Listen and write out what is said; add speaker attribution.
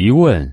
Speaker 1: 提问。